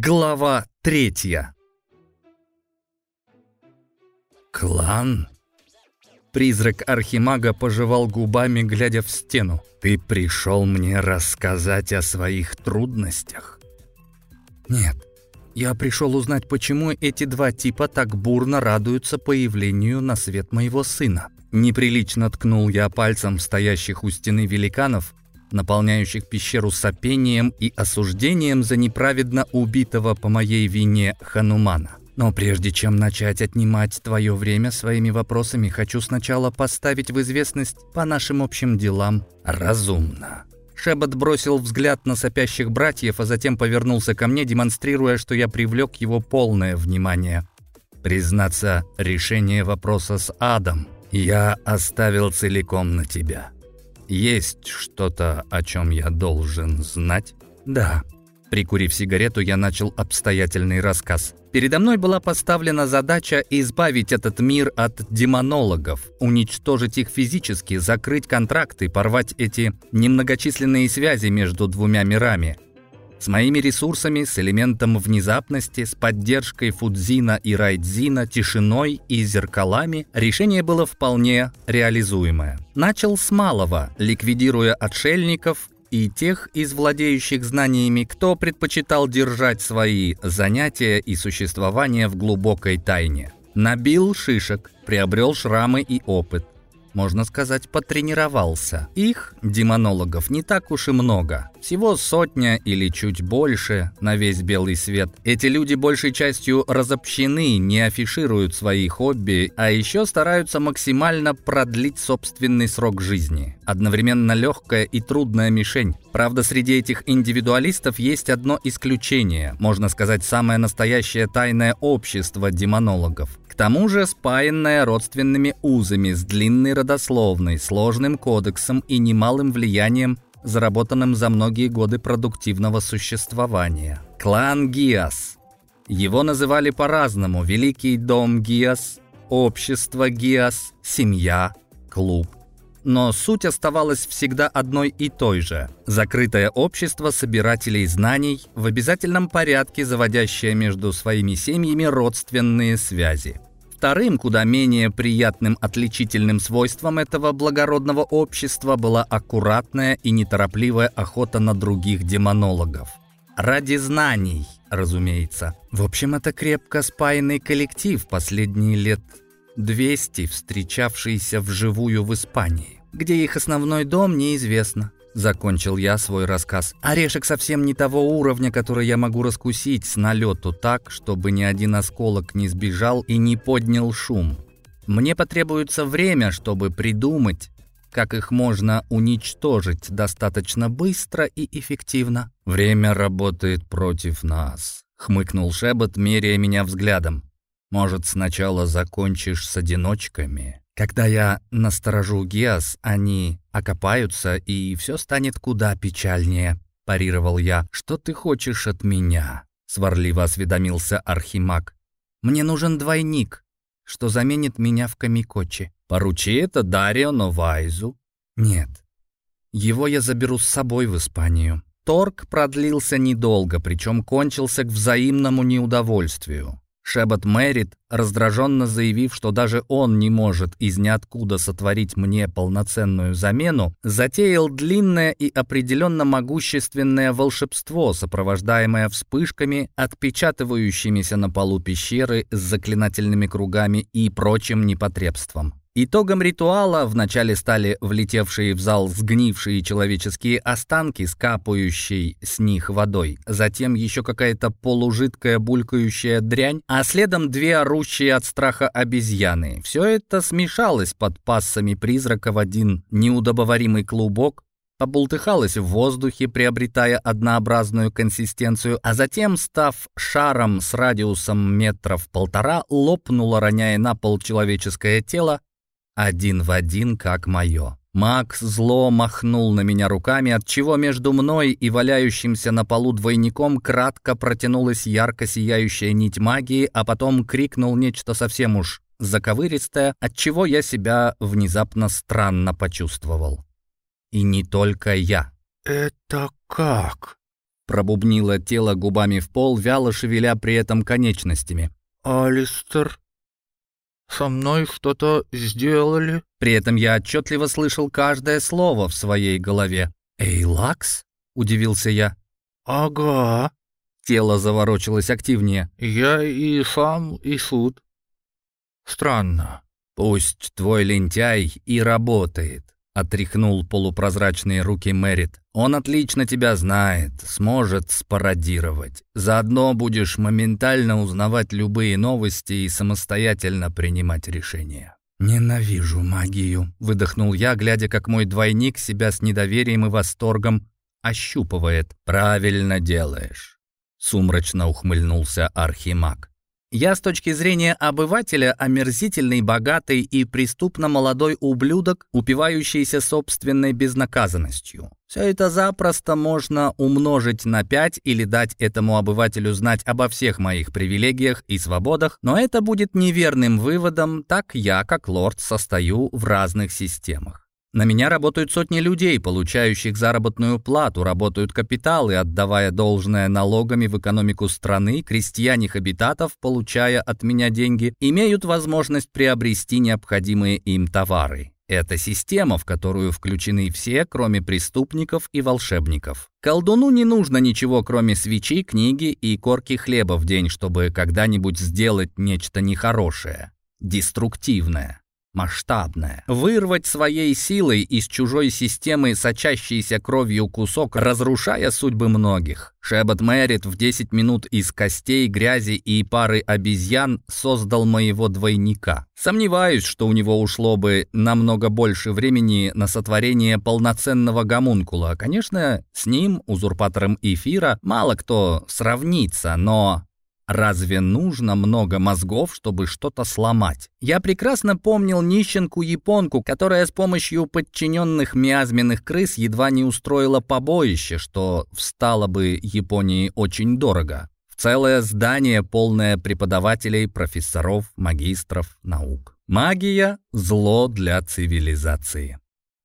Глава третья. «Клан?» Призрак Архимага пожевал губами, глядя в стену. «Ты пришел мне рассказать о своих трудностях?» «Нет, я пришел узнать, почему эти два типа так бурно радуются появлению на свет моего сына». Неприлично ткнул я пальцем стоящих у стены великанов, наполняющих пещеру сопением и осуждением за неправедно убитого по моей вине Ханумана. Но прежде чем начать отнимать твое время своими вопросами, хочу сначала поставить в известность по нашим общим делам разумно. Шебет бросил взгляд на сопящих братьев, а затем повернулся ко мне, демонстрируя, что я привлек его полное внимание. Признаться, решение вопроса с адом я оставил целиком на тебя. Есть что-то, о чем я должен знать? Да. Прикурив сигарету, я начал обстоятельный рассказ. Передо мной была поставлена задача избавить этот мир от демонологов, уничтожить их физически, закрыть контракты, порвать эти немногочисленные связи между двумя мирами – с моими ресурсами, с элементом внезапности, с поддержкой Фудзина и Райдзина, тишиной и зеркалами, решение было вполне реализуемое. Начал с малого, ликвидируя отшельников и тех из владеющих знаниями, кто предпочитал держать свои занятия и существование в глубокой тайне. Набил шишек, приобрел шрамы и опыт можно сказать, потренировался. Их, демонологов, не так уж и много. Всего сотня или чуть больше на весь белый свет. Эти люди большей частью разобщены, не афишируют свои хобби, а еще стараются максимально продлить собственный срок жизни. Одновременно легкая и трудная мишень. Правда, среди этих индивидуалистов есть одно исключение, можно сказать, самое настоящее тайное общество демонологов тому же спаянная родственными узами с длинной родословной, сложным кодексом и немалым влиянием, заработанным за многие годы продуктивного существования. Клан Гиас. Его называли по-разному «Великий дом Гиас», «Общество Гиас», «Семья», «Клуб» но суть оставалась всегда одной и той же. Закрытое общество собирателей знаний, в обязательном порядке заводящее между своими семьями родственные связи. Вторым, куда менее приятным отличительным свойством этого благородного общества была аккуратная и неторопливая охота на других демонологов. Ради знаний, разумеется. В общем, это крепко спаянный коллектив последние лет 200, встречавшийся вживую в Испании. Где их основной дом, неизвестно. Закончил я свой рассказ. Орешек совсем не того уровня, который я могу раскусить с налету так, чтобы ни один осколок не сбежал и не поднял шум. Мне потребуется время, чтобы придумать, как их можно уничтожить достаточно быстро и эффективно. «Время работает против нас», — хмыкнул Шебот, меряя меня взглядом. «Может, сначала закончишь с одиночками?» Когда я насторожу Геас, они окопаются, и все станет куда печальнее», — парировал я. «Что ты хочешь от меня?» — сварливо осведомился Архимаг. «Мне нужен двойник, что заменит меня в Камикочи. Поручи это Дарио Новайзу». «Нет, его я заберу с собой в Испанию». Торг продлился недолго, причем кончился к взаимному неудовольствию. Шебот Мэрит, раздраженно заявив, что даже он не может из ниоткуда сотворить мне полноценную замену, затеял длинное и определенно могущественное волшебство, сопровождаемое вспышками, отпечатывающимися на полу пещеры с заклинательными кругами и прочим непотребством. Итогом ритуала вначале стали влетевшие в зал сгнившие человеческие останки с капающей с них водой, затем еще какая-то полужидкая булькающая дрянь, а следом две орущие от страха обезьяны. Все это смешалось под пассами призрака в один неудобоваримый клубок, побултыхалась в воздухе, приобретая однообразную консистенцию, а затем, став шаром с радиусом метров полтора, лопнула, роняя на пол человеческое тело, один в один, как мое. Макс зло махнул на меня руками, от чего между мной и валяющимся на полу двойником кратко протянулась ярко сияющая нить магии, а потом крикнул нечто совсем уж заковыристое, от чего я себя внезапно странно почувствовал. И не только я. «Это как?» пробубнило тело губами в пол, вяло шевеля при этом конечностями. «Алистер, со мной что-то сделали?» При этом я отчетливо слышал каждое слово в своей голове. «Эйлакс?» — удивился я. «Ага». Тело заворочилось активнее. «Я и сам, и суд. Странно». «Пусть твой лентяй и работает», — отряхнул полупрозрачные руки Мэрит. «Он отлично тебя знает, сможет спародировать. Заодно будешь моментально узнавать любые новости и самостоятельно принимать решения». «Ненавижу магию», — выдохнул я, глядя, как мой двойник себя с недоверием и восторгом ощупывает. «Правильно делаешь», — сумрачно ухмыльнулся Архимаг. Я с точки зрения обывателя омерзительный, богатый и преступно молодой ублюдок, упивающийся собственной безнаказанностью. Все это запросто можно умножить на пять или дать этому обывателю знать обо всех моих привилегиях и свободах, но это будет неверным выводом, так я, как лорд, состою в разных системах. На меня работают сотни людей, получающих заработную плату, работают капиталы, отдавая должное налогами в экономику страны, крестьяне-хабитатов, получая от меня деньги, имеют возможность приобрести необходимые им товары. Это система, в которую включены все, кроме преступников и волшебников. Колдуну не нужно ничего, кроме свечи, книги и корки хлеба в день, чтобы когда-нибудь сделать нечто нехорошее, деструктивное масштабная. Вырвать своей силой из чужой системы сочащийся кровью кусок, разрушая судьбы многих. Шебот Мэрит в 10 минут из костей, грязи и пары обезьян создал моего двойника. Сомневаюсь, что у него ушло бы намного больше времени на сотворение полноценного гомункула. Конечно, с ним, узурпатором эфира, мало кто сравнится, но Разве нужно много мозгов, чтобы что-то сломать? Я прекрасно помнил нищенку-японку, которая с помощью подчиненных миазменных крыс едва не устроила побоище, что встало бы Японии очень дорого. Целое здание, полное преподавателей, профессоров, магистров, наук. Магия – зло для цивилизации.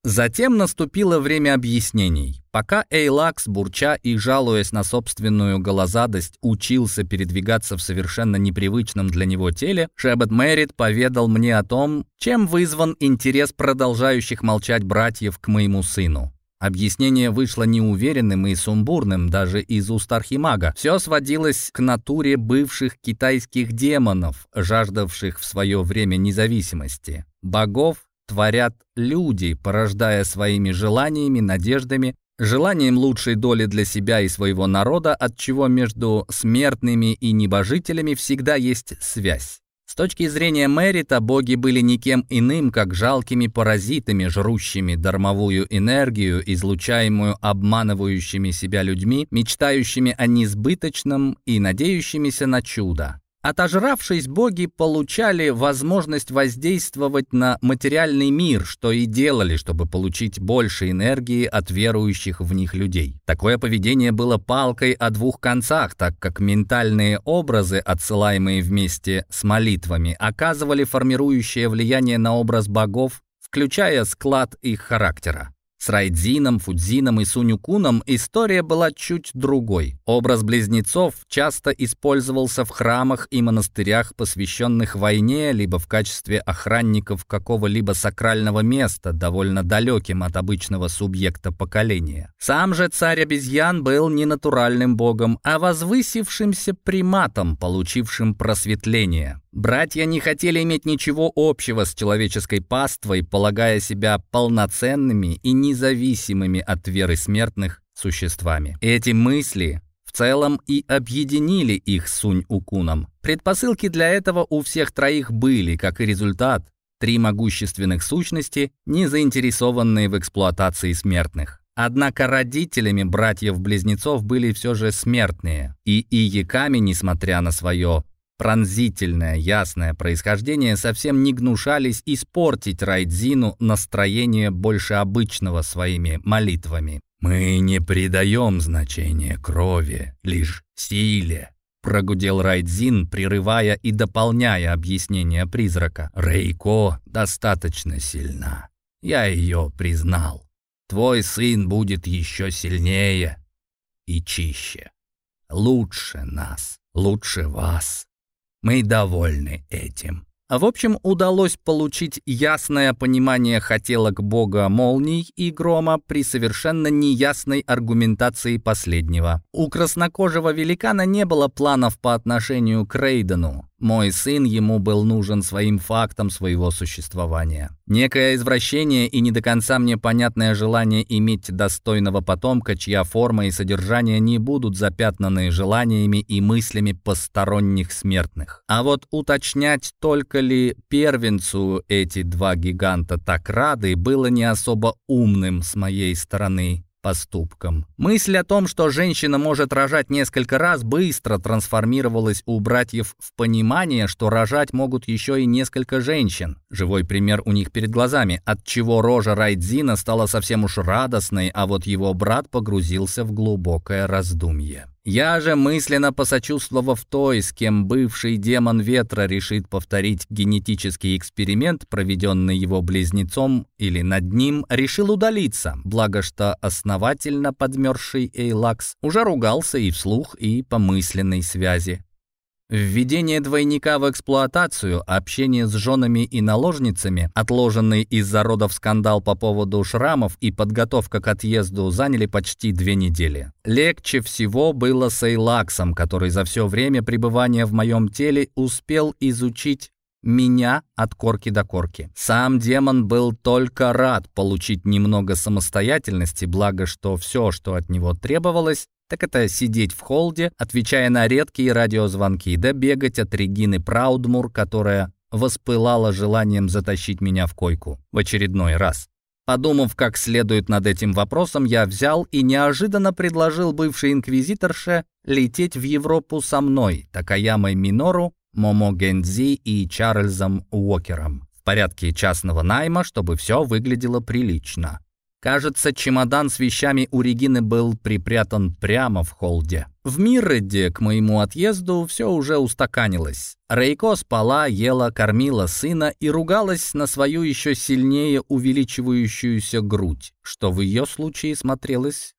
Затем наступило время объяснений. Пока Эйлакс, бурча и жалуясь на собственную голозадость, учился передвигаться в совершенно непривычном для него теле, Шебет Мэрит поведал мне о том, чем вызван интерес продолжающих молчать братьев к моему сыну. Объяснение вышло неуверенным и сумбурным даже из уст Архимага. Все сводилось к натуре бывших китайских демонов, жаждавших в свое время независимости. Богов творят люди, порождая своими желаниями, надеждами, желанием лучшей доли для себя и своего народа, от чего между смертными и небожителями всегда есть связь. С точки зрения Мэрита, боги были никем иным, как жалкими паразитами, жрущими дармовую энергию, излучаемую обманывающими себя людьми, мечтающими о несбыточном и надеющимися на чудо. Отожравшись, боги получали возможность воздействовать на материальный мир, что и делали, чтобы получить больше энергии от верующих в них людей. Такое поведение было палкой о двух концах, так как ментальные образы, отсылаемые вместе с молитвами, оказывали формирующее влияние на образ богов, включая склад их характера. С Райдзином, Фудзином и Сунюкуном история была чуть другой. Образ близнецов часто использовался в храмах и монастырях, посвященных войне, либо в качестве охранников какого-либо сакрального места, довольно далеким от обычного субъекта поколения. Сам же царь обезьян был не натуральным богом, а возвысившимся приматом, получившим просветление. Братья не хотели иметь ничего общего с человеческой паствой, полагая себя полноценными и независимыми от веры смертных существами. Эти мысли в целом и объединили их с Сунь-Укуном. Предпосылки для этого у всех троих были, как и результат, три могущественных сущности, не заинтересованные в эксплуатации смертных. Однако родителями братьев-близнецов были все же смертные, и Иеками, несмотря на свое пронзительное, ясное происхождение совсем не гнушались испортить Райдзину настроение больше обычного своими молитвами. «Мы не придаем значения крови, лишь силе», прогудел Райдзин, прерывая и дополняя объяснение призрака. «Рейко достаточно сильна. Я ее признал. Твой сын будет еще сильнее. и чище. Лучше нас, лучше вас. Мы довольны этим. А в общем, удалось получить ясное понимание хотелок бога молний и грома при совершенно неясной аргументации последнего. У краснокожего великана не было планов по отношению к Рейдену. Мой сын ему был нужен своим фактом своего существования. Некое извращение и не до конца мне понятное желание иметь достойного потомка, чья форма и содержание не будут запятнаны желаниями и мыслями посторонних смертных. А вот уточнять, только ли первенцу эти два гиганта так рады, было не особо умным с моей стороны поступкам. Мысль о том, что женщина может рожать несколько раз, быстро трансформировалась у братьев в понимание, что рожать могут еще и несколько женщин. Живой пример у них перед глазами, от чего рожа Райдзина стала совсем уж радостной, а вот его брат погрузился в глубокое раздумье. Я же, мысленно посочувствовав той, с кем бывший демон ветра решит повторить генетический эксперимент, проведенный его близнецом или над ним, решил удалиться, благо что основательно подмерзший Эйлакс уже ругался и вслух, и по мысленной связи. Введение двойника в эксплуатацию, общение с женами и наложницами, отложенный из-за родов скандал по поводу шрамов и подготовка к отъезду заняли почти две недели. Легче всего было с Эйлаксом, который за все время пребывания в моем теле успел изучить меня от корки до корки. Сам демон был только рад получить немного самостоятельности, благо что все, что от него требовалось, так это сидеть в холде, отвечая на редкие радиозвонки, да бегать от Регины Праудмур, которая воспылала желанием затащить меня в койку в очередной раз. Подумав как следует над этим вопросом, я взял и неожиданно предложил бывшей инквизиторше лететь в Европу со мной, Такаямой Минору, Момо Гензи и Чарльзом Уокером в порядке частного найма, чтобы все выглядело прилично. Кажется, чемодан с вещами у Регины был припрятан прямо в холде. В Мирреде к моему отъезду все уже устаканилось. Рейко спала, ела, кормила сына и ругалась на свою еще сильнее увеличивающуюся грудь, что в ее случае смотрелось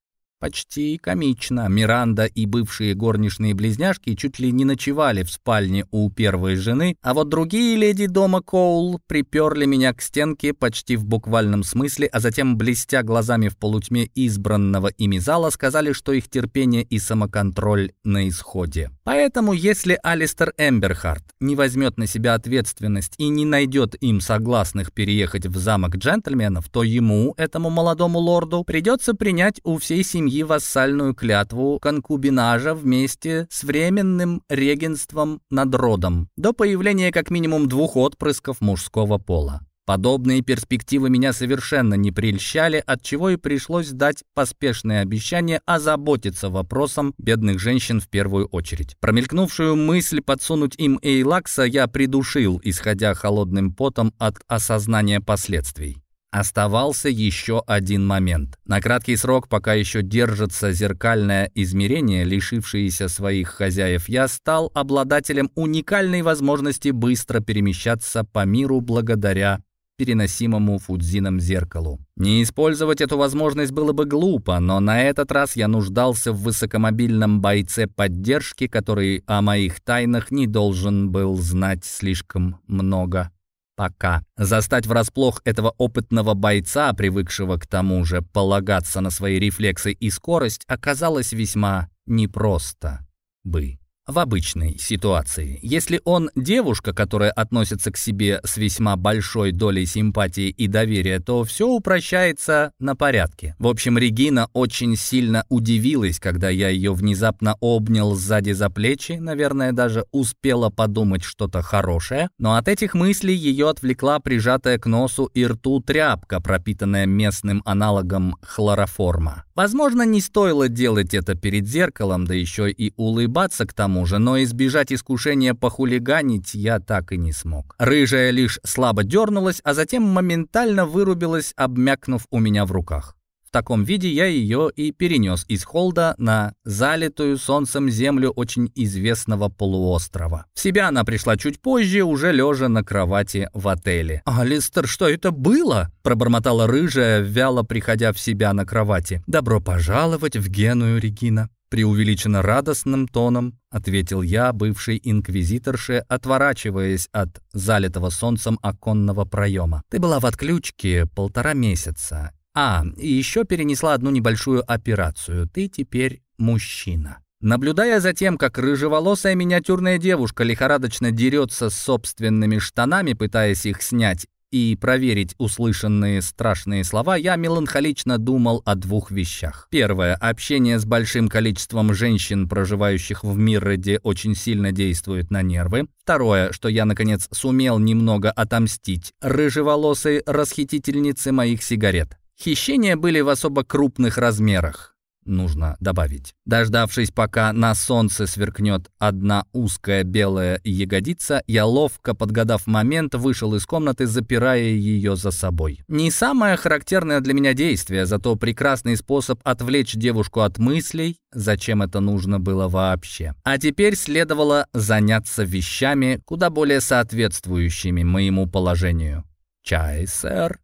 Почти комично. Миранда и бывшие горничные близняшки чуть ли не ночевали в спальне у первой жены, а вот другие леди дома Коул приперли меня к стенке почти в буквальном смысле, а затем, блестя глазами в полутьме избранного ими зала, сказали, что их терпение и самоконтроль на исходе. Поэтому, если Алистер Эмберхарт не возьмет на себя ответственность и не найдет им согласных переехать в замок джентльменов, то ему, этому молодому лорду, придется принять у всей семьи вассальную клятву конкубинажа вместе с временным регенством над родом до появления как минимум двух отпрысков мужского пола. Подобные перспективы меня совершенно не прельщали, от чего и пришлось дать поспешное обещание озаботиться вопросом бедных женщин в первую очередь. Промелькнувшую мысль подсунуть им Эйлакса я придушил, исходя холодным потом от осознания последствий. Оставался еще один момент. На краткий срок, пока еще держится зеркальное измерение, лишившееся своих хозяев, я стал обладателем уникальной возможности быстро перемещаться по миру благодаря переносимому Фудзином зеркалу. Не использовать эту возможность было бы глупо, но на этот раз я нуждался в высокомобильном бойце поддержки, который о моих тайнах не должен был знать слишком много. Пока. Застать врасплох этого опытного бойца, привыкшего к тому же полагаться на свои рефлексы и скорость, оказалось весьма непросто бы в обычной ситуации. Если он девушка, которая относится к себе с весьма большой долей симпатии и доверия, то все упрощается на порядке. В общем, Регина очень сильно удивилась, когда я ее внезапно обнял сзади за плечи, наверное, даже успела подумать что-то хорошее, но от этих мыслей ее отвлекла прижатая к носу и рту тряпка, пропитанная местным аналогом хлороформа. Возможно, не стоило делать это перед зеркалом, да еще и улыбаться к тому, тому же, но избежать искушения похулиганить я так и не смог. Рыжая лишь слабо дернулась, а затем моментально вырубилась, обмякнув у меня в руках таком виде я ее и перенес из холда на залитую солнцем землю очень известного полуострова. В себя она пришла чуть позже, уже лежа на кровати в отеле. «Алистер, что это было?» – пробормотала рыжая, вяло приходя в себя на кровати. «Добро пожаловать в Геную, Регина преувеличенно радостным тоном ответил я, бывший инквизиторше, отворачиваясь от залитого солнцем оконного проема. «Ты была в отключке полтора месяца. А, и еще перенесла одну небольшую операцию. Ты теперь мужчина». Наблюдая за тем, как рыжеволосая миниатюрная девушка лихорадочно дерется с собственными штанами, пытаясь их снять, и проверить услышанные страшные слова, я меланхолично думал о двух вещах. Первое. Общение с большим количеством женщин, проживающих в Мирроде, очень сильно действует на нервы. Второе, что я, наконец, сумел немного отомстить рыжеволосой расхитительнице моих сигарет. Хищения были в особо крупных размерах нужно добавить. Дождавшись, пока на солнце сверкнет одна узкая белая ягодица, я ловко, подгадав момент, вышел из комнаты, запирая ее за собой. Не самое характерное для меня действие, зато прекрасный способ отвлечь девушку от мыслей, зачем это нужно было вообще. А теперь следовало заняться вещами, куда более соответствующими моему положению. «Чай, сэр?»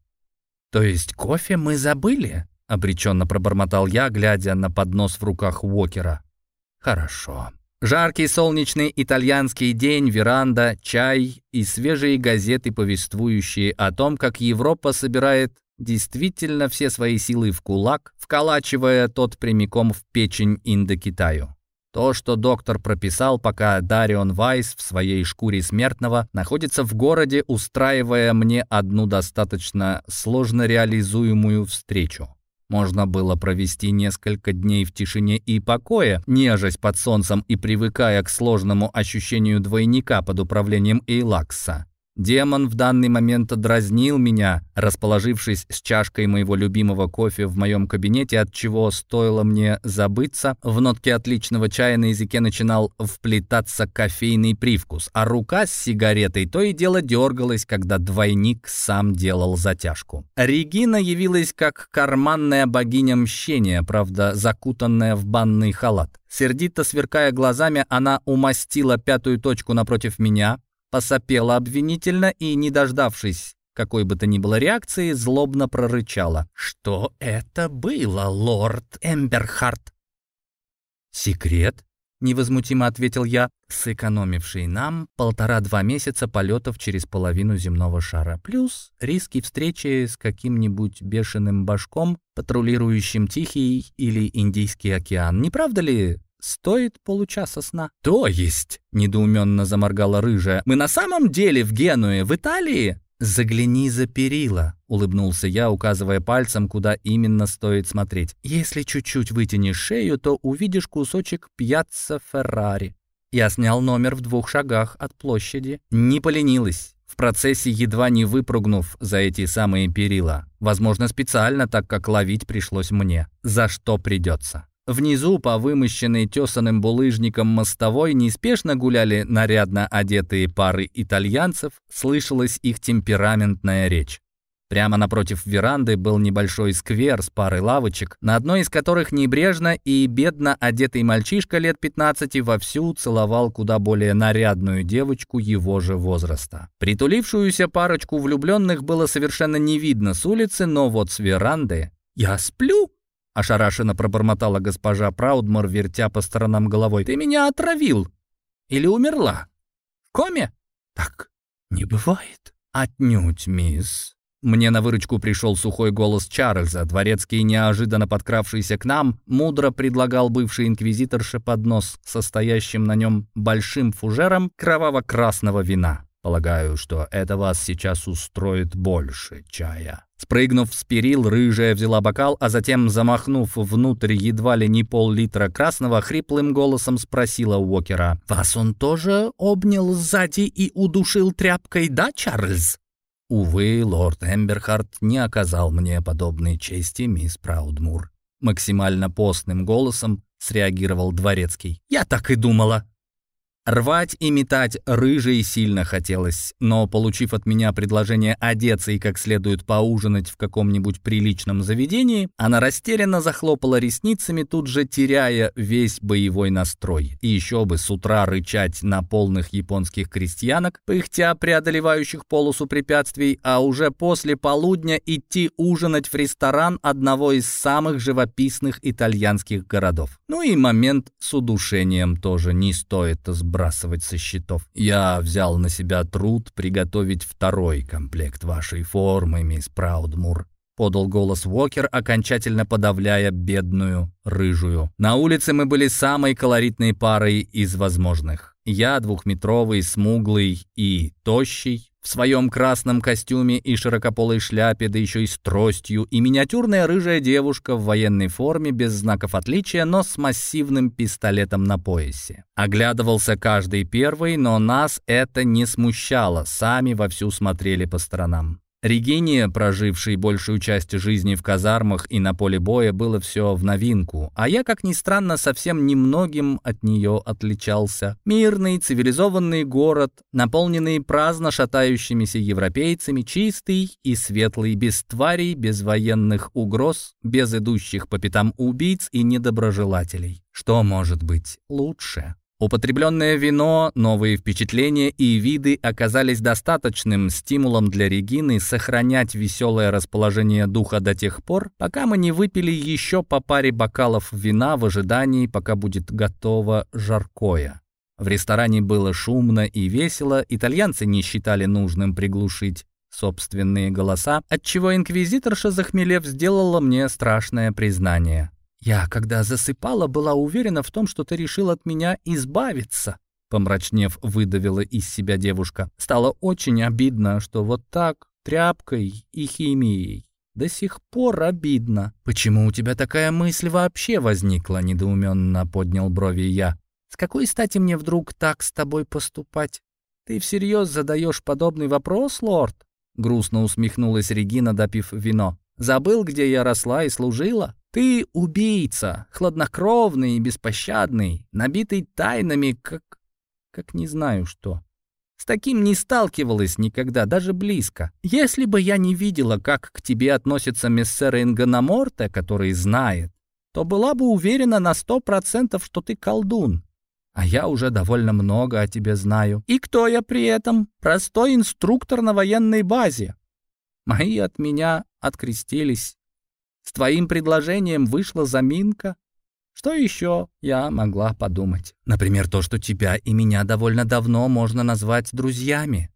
«То есть кофе мы забыли?» Обреченно пробормотал я, глядя на поднос в руках Уокера. «Хорошо». Жаркий солнечный итальянский день, веранда, чай и свежие газеты, повествующие о том, как Европа собирает действительно все свои силы в кулак, вколачивая тот прямиком в печень Индокитаю. То, что доктор прописал, пока Дарион Вайс в своей шкуре смертного находится в городе, устраивая мне одну достаточно сложно реализуемую встречу. Можно было провести несколько дней в тишине и покое, нежась под солнцем и привыкая к сложному ощущению двойника под управлением Эйлакса. Демон в данный момент дразнил меня, расположившись с чашкой моего любимого кофе в моем кабинете, от чего стоило мне забыться, в нотке отличного чая на языке начинал вплетаться кофейный привкус, а рука с сигаретой то и дело дергалась, когда двойник сам делал затяжку. Регина явилась как карманная богиня мщения, правда, закутанная в банный халат. Сердито сверкая глазами, она умастила пятую точку напротив меня, посопела обвинительно и, не дождавшись какой бы то ни было реакции, злобно прорычала. «Что это было, лорд Эмберхарт?» «Секрет?» — невозмутимо ответил я, сэкономивший нам полтора-два месяца полетов через половину земного шара, плюс риски встречи с каким-нибудь бешеным башком, патрулирующим Тихий или Индийский океан. Не правда ли, стоит получаса сна». «То есть?» — недоуменно заморгала рыжая. «Мы на самом деле в Генуе, в Италии?» «Загляни за перила», — улыбнулся я, указывая пальцем, куда именно стоит смотреть. «Если чуть-чуть вытянешь шею, то увидишь кусочек пьяцца Феррари». Я снял номер в двух шагах от площади. Не поленилась. В процессе, едва не выпрыгнув за эти самые перила. Возможно, специально, так как ловить пришлось мне. За что придется. Внизу, по вымощенной тесаным булыжником мостовой, неспешно гуляли нарядно одетые пары итальянцев, слышалась их темпераментная речь. Прямо напротив веранды был небольшой сквер с парой лавочек, на одной из которых небрежно и бедно одетый мальчишка лет 15 вовсю целовал куда более нарядную девочку его же возраста. Притулившуюся парочку влюбленных было совершенно не видно с улицы, но вот с веранды «Я сплю!» — ошарашенно пробормотала госпожа Праудмор, вертя по сторонам головой. «Ты меня отравил! Или умерла? В коме?» «Так не бывает». «Отнюдь, мисс». Мне на выручку пришел сухой голос Чарльза. Дворецкий, неожиданно подкравшийся к нам, мудро предлагал бывший инквизиторше поднос, состоящим на нем большим фужером кроваво-красного вина. Полагаю, что это вас сейчас устроит больше чая. Спрыгнув с перил, рыжая взяла бокал, а затем, замахнув внутрь едва ли не пол-литра красного, хриплым голосом спросила Уокера. «Вас он тоже обнял сзади и удушил тряпкой, да, Чарльз?» Увы, лорд Эмберхарт не оказал мне подобной чести, мисс Праудмур. Максимально постным голосом среагировал дворецкий. «Я так и думала. Рвать и метать рыжей сильно хотелось, но, получив от меня предложение одеться и как следует поужинать в каком-нибудь приличном заведении, она растерянно захлопала ресницами, тут же теряя весь боевой настрой. И еще бы с утра рычать на полных японских крестьянок, пыхтя преодолевающих полосу препятствий, а уже после полудня идти ужинать в ресторан одного из самых живописных итальянских городов. Ну и момент с удушением тоже не стоит сбрасывать сбрасывать со счетов. Я взял на себя труд приготовить второй комплект вашей формы, мисс Праудмур. Подал голос Уокер, окончательно подавляя бедную рыжую. На улице мы были самой колоритной парой из возможных. Я двухметровый, смуглый и тощий, в своем красном костюме и широкополой шляпе, да еще и с тростью, и миниатюрная рыжая девушка в военной форме, без знаков отличия, но с массивным пистолетом на поясе. Оглядывался каждый первый, но нас это не смущало, сами вовсю смотрели по сторонам. Регине, прожившей большую часть жизни в казармах и на поле боя, было все в новинку, а я, как ни странно, совсем немногим от нее отличался. Мирный, цивилизованный город, наполненный праздно шатающимися европейцами, чистый и светлый, без тварей, без военных угроз, без идущих по пятам убийц и недоброжелателей. Что может быть лучше? Употребленное вино, новые впечатления и виды оказались достаточным стимулом для Регины сохранять веселое расположение духа до тех пор, пока мы не выпили еще по паре бокалов вина в ожидании, пока будет готово жаркое. В ресторане было шумно и весело, итальянцы не считали нужным приглушить собственные голоса, отчего инквизиторша, захмелев, сделала мне страшное признание. «Я, когда засыпала, была уверена в том, что ты решил от меня избавиться», помрачнев, выдавила из себя девушка. «Стало очень обидно, что вот так, тряпкой и химией. До сих пор обидно. Почему у тебя такая мысль вообще возникла?» недоуменно поднял брови я. «С какой стати мне вдруг так с тобой поступать? Ты всерьез задаешь подобный вопрос, лорд?» Грустно усмехнулась Регина, допив вино. «Забыл, где я росла и служила?» Ты убийца, хладнокровный и беспощадный, набитый тайнами, как... как не знаю что. С таким не сталкивалась никогда, даже близко. Если бы я не видела, как к тебе относится мессера Ингономорте, который знает, то была бы уверена на сто процентов, что ты колдун. А я уже довольно много о тебе знаю. И кто я при этом? Простой инструктор на военной базе. Мои от меня открестились. С твоим предложением вышла заминка. Что еще я могла подумать? Например, то, что тебя и меня довольно давно можно назвать друзьями.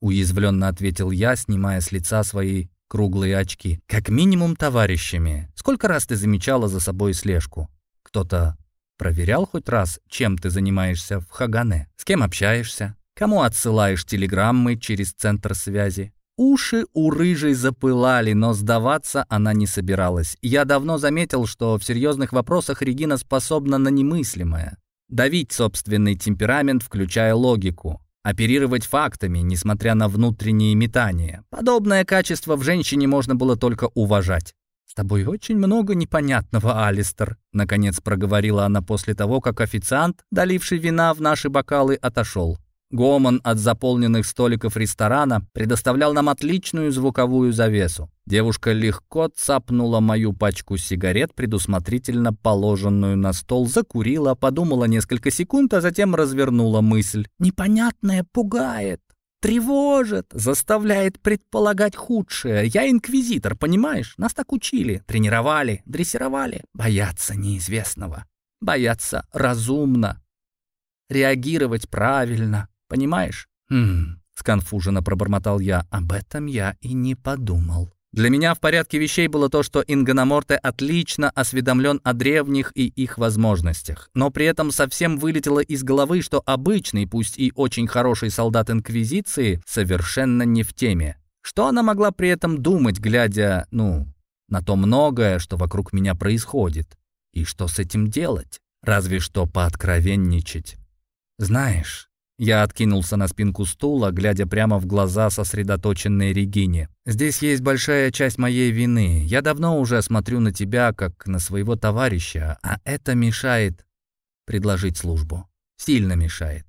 Уязвленно ответил я, снимая с лица свои круглые очки. Как минимум товарищами. Сколько раз ты замечала за собой слежку? Кто-то проверял хоть раз, чем ты занимаешься в Хагане? С кем общаешься? Кому отсылаешь телеграммы через центр связи? Уши у рыжей запылали, но сдаваться она не собиралась. Я давно заметил, что в серьезных вопросах Регина способна на немыслимое. Давить собственный темперамент, включая логику. Оперировать фактами, несмотря на внутренние метания. Подобное качество в женщине можно было только уважать. «С тобой очень много непонятного, Алистер», — наконец проговорила она после того, как официант, доливший вина в наши бокалы, отошел. Гомон от заполненных столиков ресторана предоставлял нам отличную звуковую завесу. Девушка легко цапнула мою пачку сигарет, предусмотрительно положенную на стол, закурила, подумала несколько секунд, а затем развернула мысль. «Непонятное пугает, тревожит, заставляет предполагать худшее. Я инквизитор, понимаешь? Нас так учили, тренировали, дрессировали. Бояться неизвестного, бояться разумно, реагировать правильно». Понимаешь? Хм, сконфуженно пробормотал я. Об этом я и не подумал. Для меня в порядке вещей было то, что Ингономорте отлично осведомлен о древних и их возможностях, но при этом совсем вылетело из головы, что обычный, пусть и очень хороший солдат Инквизиции, совершенно не в теме. Что она могла при этом думать, глядя, ну, на то многое, что вокруг меня происходит? И что с этим делать? Разве что пооткровенничать. Знаешь, я откинулся на спинку стула, глядя прямо в глаза сосредоточенной Регине. «Здесь есть большая часть моей вины. Я давно уже смотрю на тебя, как на своего товарища, а это мешает предложить службу. Сильно мешает.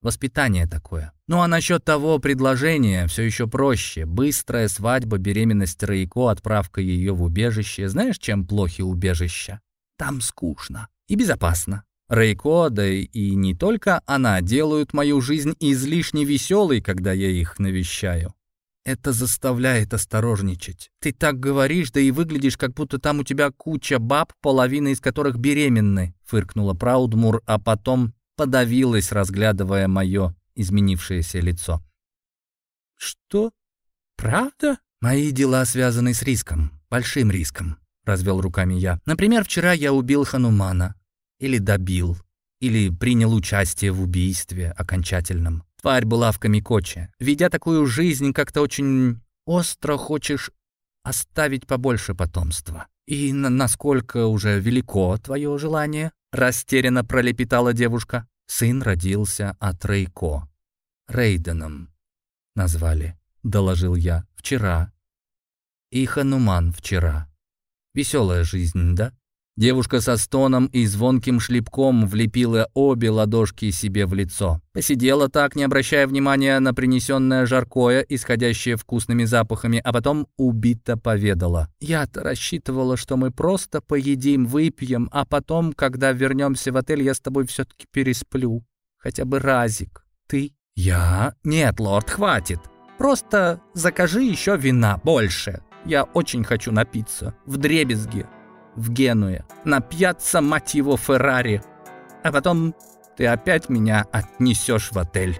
Воспитание такое. Ну а насчет того предложения все еще проще. Быстрая свадьба, беременность Рейко, отправка ее в убежище. Знаешь, чем плохи убежища? Там скучно и безопасно. Рейко, да и не только она, делают мою жизнь излишне веселой, когда я их навещаю. Это заставляет осторожничать. Ты так говоришь, да и выглядишь, как будто там у тебя куча баб, половина из которых беременны», — фыркнула Праудмур, а потом подавилась, разглядывая мое изменившееся лицо. «Что? Правда?» «Мои дела связаны с риском, большим риском», — развел руками я. «Например, вчера я убил Ханумана. Или добил. Или принял участие в убийстве окончательном. Тварь была в Камикоче. Ведя такую жизнь, как-то очень остро хочешь оставить побольше потомства. И на насколько уже велико твое желание?» Растерянно пролепетала девушка. Сын родился от Рейко. Рейденом назвали, доложил я. Вчера. И Хануман вчера. Веселая жизнь, да? Девушка со стоном и звонким шлепком влепила обе ладошки себе в лицо. Посидела так, не обращая внимания на принесенное жаркое, исходящее вкусными запахами, а потом убито поведала. «Я-то рассчитывала, что мы просто поедим, выпьем, а потом, когда вернемся в отель, я с тобой все-таки пересплю. Хотя бы разик. Ты?» «Я? Нет, лорд, хватит. Просто закажи еще вина больше. Я очень хочу напиться. В дребезге» в Генуе, на мать его, Феррари. А потом ты опять меня отнесешь в отель».